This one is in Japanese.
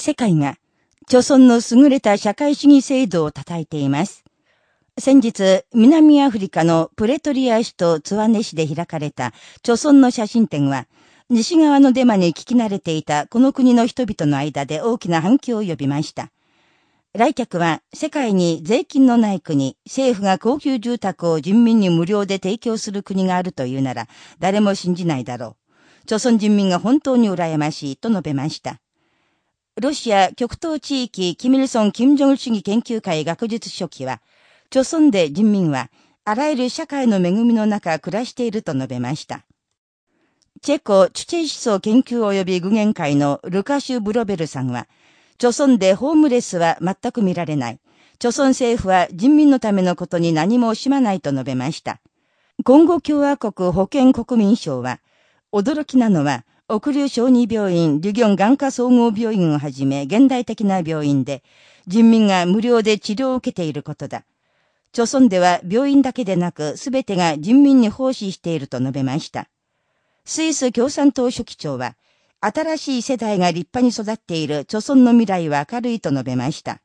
世界が、朝鮮の優れた社会主義制度を称えています。先日、南アフリカのプレトリア市とツワネ市で開かれた、朝鮮の写真展は、西側のデマに聞き慣れていたこの国の人々の間で大きな反響を呼びました。来客は世界に税金のない国、政府が高級住宅を人民に無料で提供する国があるというなら、誰も信じないだろう。朝鮮人民が本当に羨ましいと述べました。ロシア極東地域キミルソン・キム・ジョン主義研究会学術書記は、朝鮮で人民は、あらゆる社会の恵みの中暮らしていると述べました。チェコ・チュチェ思想研究及び具現会のルカシュ・ブロベルさんは、著村でホームレスは全く見られない。著村政府は人民のためのことに何も惜しまないと述べました。今後共和国保健国民省は、驚きなのは、奥流小児病院、リギョン眼科総合病院をはじめ現代的な病院で、人民が無料で治療を受けていることだ。著村では病院だけでなく、すべてが人民に奉仕していると述べました。スイス共産党書記長は、新しい世代が立派に育っている著村の未来は明るいと述べました。